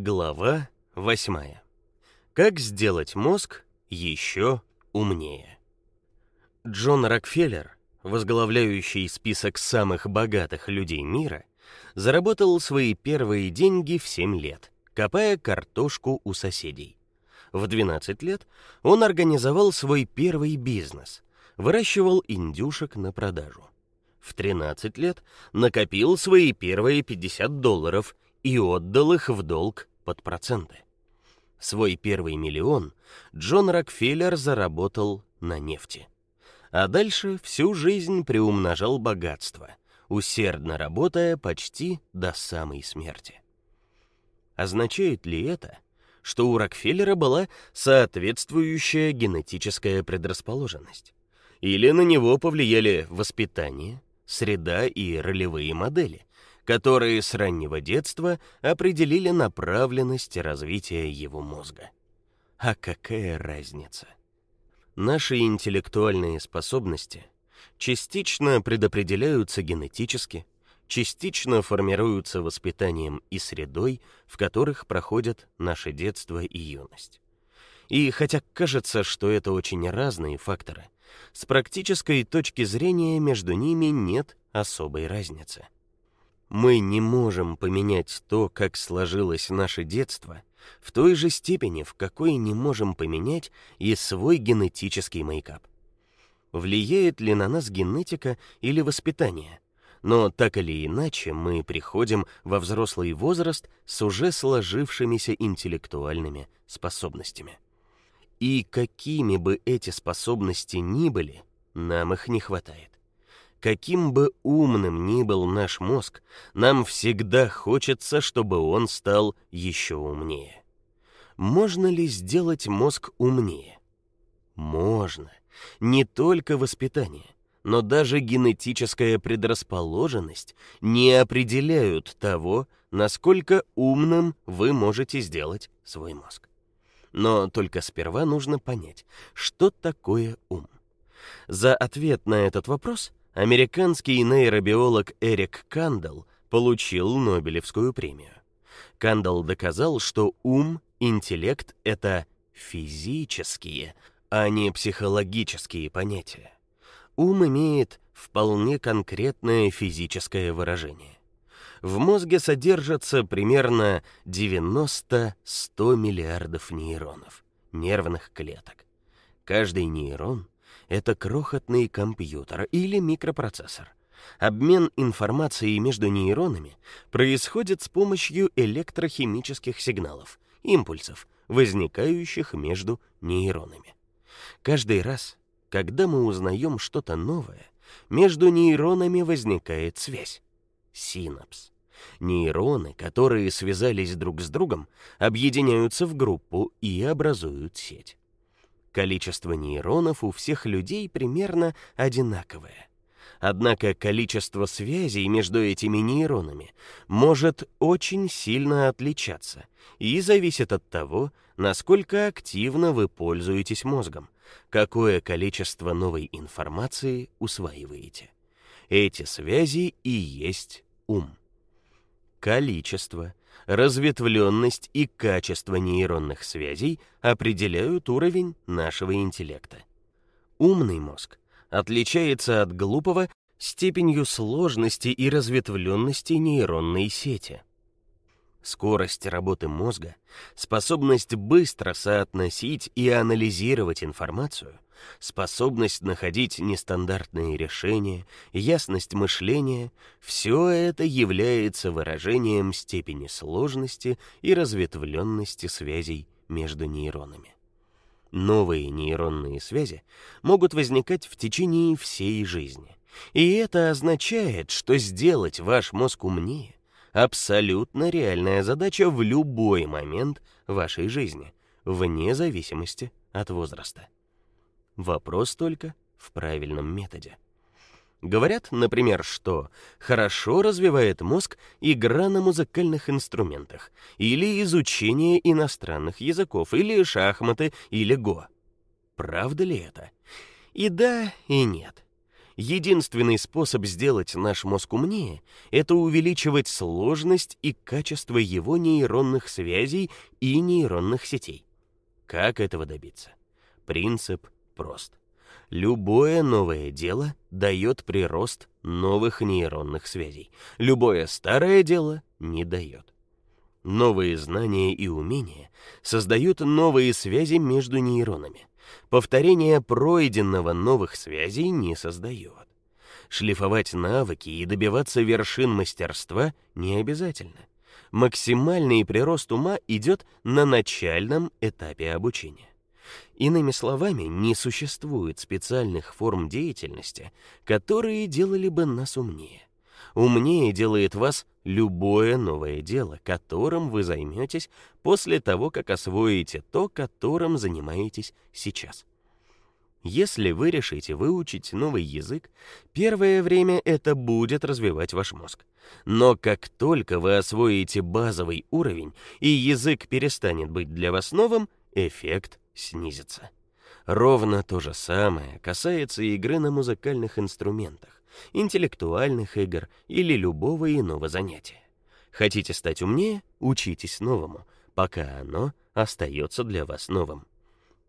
Глава 8. Как сделать мозг еще умнее. Джон Рокфеллер, возглавляющий список самых богатых людей мира, заработал свои первые деньги в 7 лет, копая картошку у соседей. В 12 лет он организовал свой первый бизнес, выращивал индюшек на продажу. В 13 лет накопил свои первые 50 долларов и отдал их в долг под проценты. Свой первый миллион Джон Рокфеллер заработал на нефти. А дальше всю жизнь приумножал богатство, усердно работая почти до самой смерти. Означает ли это, что у Рокфеллера была соответствующая генетическая предрасположенность? Или на него повлияли воспитание, среда и ролевые модели? Которые с раннего детства определили направленность развития его мозга. А какая разница? Наши интеллектуальные способности частично предопределяются генетически, частично формируются воспитанием и средой, в которых проходят наше детство и юность. И хотя кажется, что это очень разные факторы, с практической точки зрения между ними нет особой разницы. Мы не можем поменять то, как сложилось наше детство, в той же степени, в какой не можем поменять и свой генетический мейкап. Влияет ли на нас генетика или воспитание? Но так или иначе мы приходим во взрослый возраст с уже сложившимися интеллектуальными способностями. И какими бы эти способности ни были, нам их не хватает. Каким бы умным ни был наш мозг, нам всегда хочется, чтобы он стал еще умнее. Можно ли сделать мозг умнее? Можно. Не только воспитание, но даже генетическая предрасположенность не определяют того, насколько умным вы можете сделать свой мозг. Но только сперва нужно понять, что такое ум. За ответ на этот вопрос Американский нейробиолог Эрик Кандел получил Нобелевскую премию. Кандел доказал, что ум, интеллект это физические, а не психологические понятия. Ум имеет вполне конкретное физическое выражение. В мозге содержится примерно 90-100 миллиардов нейронов, нервных клеток. Каждый нейрон это крохотный компьютер или микропроцессор. Обмен информацией между нейронами происходит с помощью электрохимических сигналов, импульсов, возникающих между нейронами. Каждый раз, когда мы узнаем что-то новое, между нейронами возникает связь синапс. Нейроны, которые связались друг с другом, объединяются в группу и образуют сеть. Количество нейронов у всех людей примерно одинаковое. Однако количество связей между этими нейронами может очень сильно отличаться и зависит от того, насколько активно вы пользуетесь мозгом, какое количество новой информации усваиваете. Эти связи и есть ум. Количество, разветвленность и качество нейронных связей определяют уровень нашего интеллекта. Умный мозг отличается от глупого степенью сложности и разветвленности нейронной сети. Скорость работы мозга, способность быстро соотносить и анализировать информацию, способность находить нестандартные решения, ясность мышления все это является выражением степени сложности и разветвленности связей между нейронами. Новые нейронные связи могут возникать в течение всей жизни. И это означает, что сделать ваш мозг умнее абсолютно реальная задача в любой момент вашей жизни, вне зависимости от возраста. Вопрос только в правильном методе. Говорят, например, что хорошо развивает мозг игра на музыкальных инструментах или изучение иностранных языков или шахматы или го. Правда ли это? И да, и нет. Единственный способ сделать наш мозг умнее это увеличивать сложность и качество его нейронных связей и нейронных сетей. Как этого добиться? Принцип прост. Любое новое дело дает прирост новых нейронных связей. Любое старое дело не дает. Новые знания и умения создают новые связи между нейронами. Повторение пройденного новых связей не создает. Шлифовать навыки и добиваться вершин мастерства не обязательно. Максимальный прирост ума идет на начальном этапе обучения. Иными словами, не существует специальных форм деятельности, которые делали бы нас умнее. Умнее делает вас любое новое дело, которым вы займетесь после того, как освоите то, которым занимаетесь сейчас. Если вы решите выучить новый язык, первое время это будет развивать ваш мозг. Но как только вы освоите базовый уровень и язык перестанет быть для вас новым, эффект снизится. Ровно то же самое касается игры на музыкальных инструментах, интеллектуальных игр или любого иного занятия. Хотите стать умнее учитесь новому, пока оно остается для вас новым.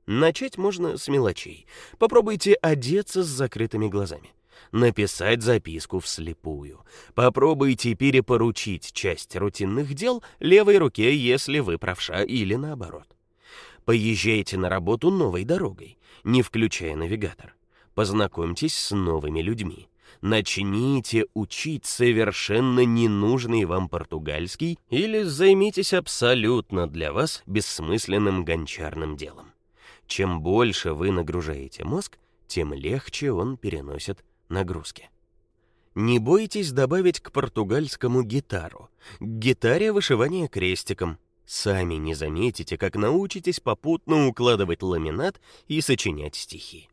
Начать можно с мелочей. Попробуйте одеться с закрытыми глазами. Написать записку вслепую. Попробуйте перепоручить часть рутинных дел левой руке, если вы правша, или наоборот. Поезжайте на работу новой дорогой, не включая навигатор. Познакомьтесь с новыми людьми. Начните учить совершенно ненужный вам португальский или займитесь абсолютно для вас бессмысленным гончарным делом. Чем больше вы нагружаете мозг, тем легче он переносит нагрузки. Не бойтесь добавить к португальскому гитару, к гитаре вышивание крестиком, Сами не заметите, как научитесь попутно укладывать ламинат и сочинять стихи.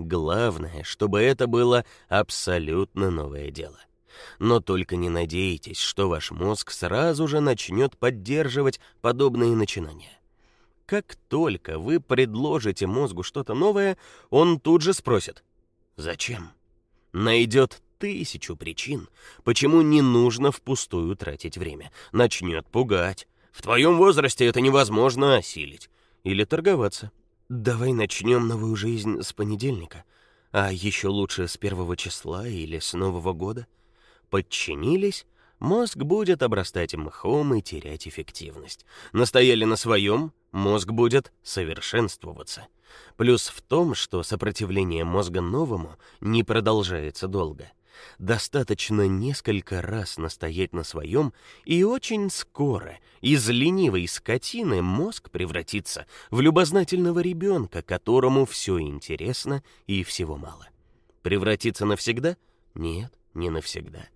Главное, чтобы это было абсолютно новое дело. Но только не надейтесь, что ваш мозг сразу же начнет поддерживать подобные начинания. Как только вы предложите мозгу что-то новое, он тут же спросит: "Зачем?" Найдет тысячу причин, почему не нужно впустую тратить время. Начнет пугать, в твоем возрасте это невозможно осилить. Или торговаться. Давай начнем новую жизнь с понедельника, а еще лучше с первого числа или с Нового года. Подчинились, мозг будет обрастать мхом и терять эффективность. Настояли на своем, мозг будет совершенствоваться. Плюс в том, что сопротивление мозга новому не продолжается долго. Достаточно несколько раз настоять на своем, и очень скоро из ленивой скотины мозг превратится в любознательного ребенка, которому все интересно и всего мало. Превратиться навсегда? Нет, не навсегда.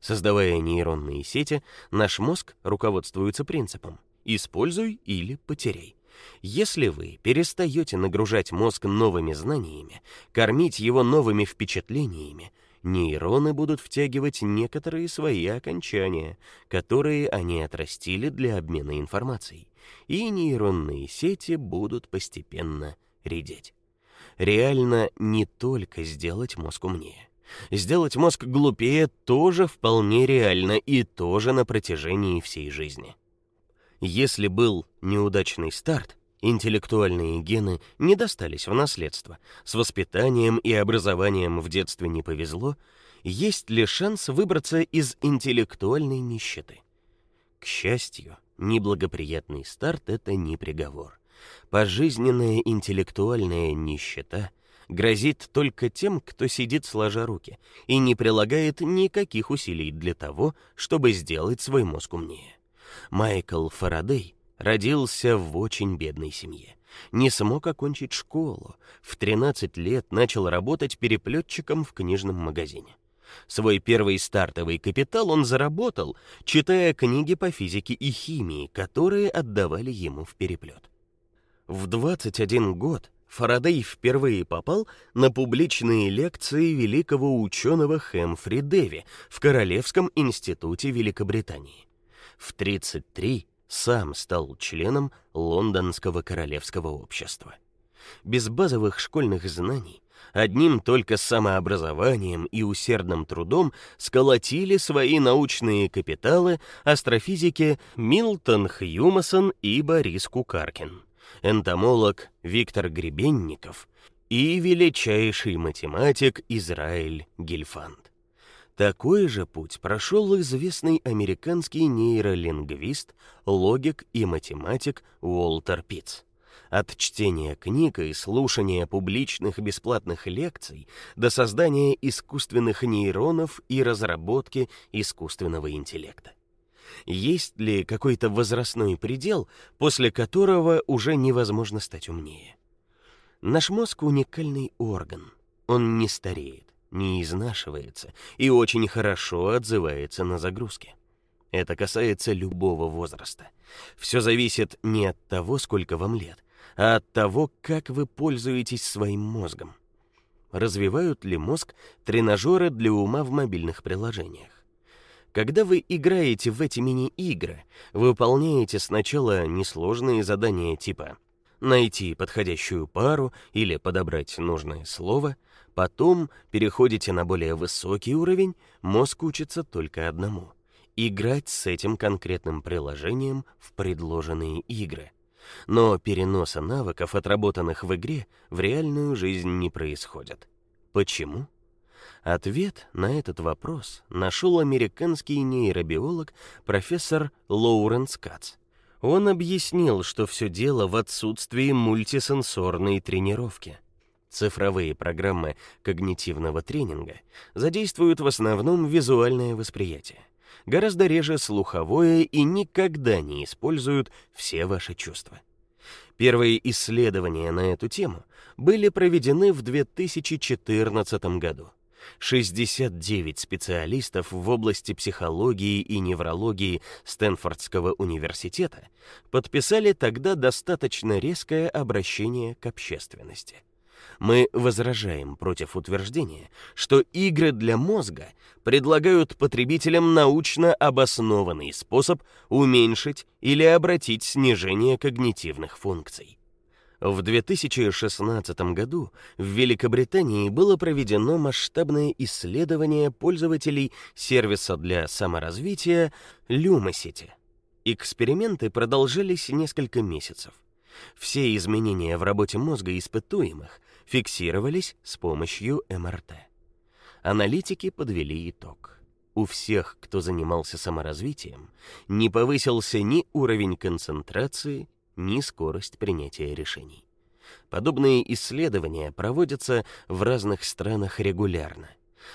Создавая нейронные сети, наш мозг руководствуется принципом: используй или потеряй. Если вы перестаете нагружать мозг новыми знаниями, кормить его новыми впечатлениями, нейроны будут втягивать некоторые свои окончания, которые они отрастили для обмена информацией, и нейронные сети будут постепенно редеть. Реально не только сделать мозг умнее. Сделать мозг глупее тоже вполне реально и тоже на протяжении всей жизни. Если был неудачный старт, Интеллектуальные гены не достались в наследство. С воспитанием и образованием в детстве не повезло. Есть ли шанс выбраться из интеллектуальной нищеты? К счастью, неблагоприятный старт это не приговор. Пожизненная интеллектуальная нищета грозит только тем, кто сидит сложа руки и не прилагает никаких усилий для того, чтобы сделать свой мозг умнее. Майкл Фарадей Родился в очень бедной семье. Не смог окончить школу. В 13 лет начал работать переплетчиком в книжном магазине. Свой первый стартовый капитал он заработал, читая книги по физике и химии, которые отдавали ему в переплет. В 21 год Фарадей впервые попал на публичные лекции великого ученого Хэмфри Дэви в Королевском институте Великобритании. В 33 сам стал членом Лондонского королевского общества. Без базовых школьных знаний одним только самообразованием и усердным трудом сколотили свои научные капиталы астрофизики Милтон Хьюмасон и Борис Кукаркин, энтомолог Виктор Гребенников и величайший математик Израиль Гельфанд. Такой же путь прошел известный американский нейролингвист, логик и математик Уолтер Питц. От чтения книг и слушания публичных бесплатных лекций до создания искусственных нейронов и разработки искусственного интеллекта. Есть ли какой-то возрастной предел, после которого уже невозможно стать умнее? Наш мозг уникальный орган. Он не стареет, не изнашивается и очень хорошо отзывается на загрузки. Это касается любого возраста. Все зависит не от того, сколько вам лет, а от того, как вы пользуетесь своим мозгом. Развивают ли мозг тренажеры для ума в мобильных приложениях? Когда вы играете в эти мини-игры, вы выполняете сначала несложные задания типа найти подходящую пару или подобрать нужное слово, потом переходите на более высокий уровень, мозг учится только одному играть с этим конкретным приложением в предложенные игры. Но переноса навыков, отработанных в игре, в реальную жизнь не происходит. Почему? Ответ на этот вопрос нашел американский нейробиолог профессор Лоуренс Кац. Он объяснил, что все дело в отсутствии мультисенсорной тренировки. Цифровые программы когнитивного тренинга задействуют в основном визуальное восприятие гораздо реже слуховое и никогда не используют все ваши чувства. Первые исследования на эту тему были проведены в 2014 году. 69 специалистов в области психологии и неврологии Стэнфордского университета подписали тогда достаточно резкое обращение к общественности. Мы возражаем против утверждения, что игры для мозга предлагают потребителям научно обоснованный способ уменьшить или обратить снижение когнитивных функций. В 2016 году в Великобритании было проведено масштабное исследование пользователей сервиса для саморазвития Lumosity. Эксперименты продолжались несколько месяцев. Все изменения в работе мозга испытуемых фиксировались с помощью МРТ. Аналитики подвели итог. У всех, кто занимался саморазвитием, не повысился ни уровень концентрации, ни скорость принятия решений. Подобные исследования проводятся в разных странах регулярно,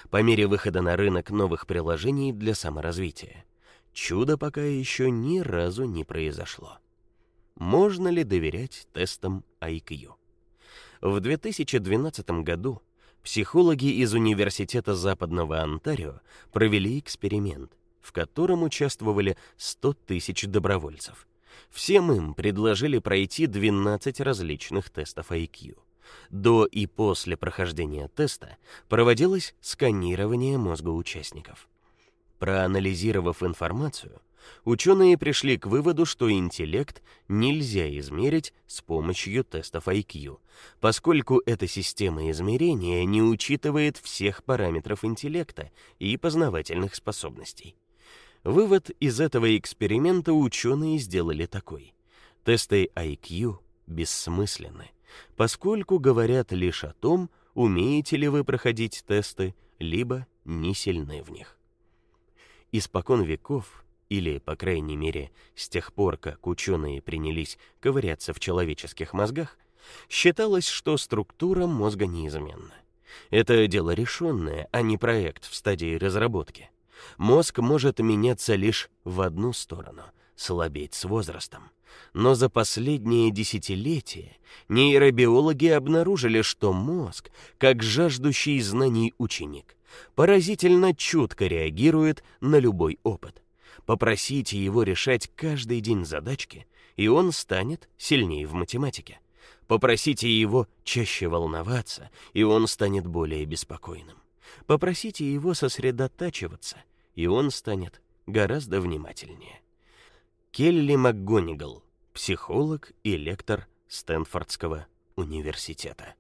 по мере выхода на рынок новых приложений для саморазвития. Чудо пока еще ни разу не произошло. Можно ли доверять тестам IQ? В 2012 году психологи из Университета Западного Онтарио провели эксперимент, в котором участвовали 100 тысяч добровольцев. Всем им предложили пройти 12 различных тестов IQ. До и после прохождения теста проводилось сканирование мозга участников. Проанализировав информацию, Ученые пришли к выводу, что интеллект нельзя измерить с помощью тестов IQ, поскольку эта система измерения не учитывает всех параметров интеллекта и познавательных способностей. Вывод из этого эксперимента ученые сделали такой: тесты IQ бессмысленны, поскольку говорят лишь о том, умеете ли вы проходить тесты, либо не сильны в них. Испокон веков или, по крайней мере, с тех пор, как ученые принялись ковыряться в человеческих мозгах, считалось, что структура мозга неизменна. Это дело решенное, а не проект в стадии разработки. Мозг может меняться лишь в одну сторону, слабеть с возрастом. Но за последние десятилетия нейробиологи обнаружили, что мозг, как жаждущий знаний ученик, поразительно чутко реагирует на любой опыт. Попросите его решать каждый день задачки, и он станет сильнее в математике. Попросите его чаще волноваться, и он станет более беспокойным. Попросите его сосредотачиваться, и он станет гораздо внимательнее. Келли МакГонигал, психолог и лектор Стэнфордского университета.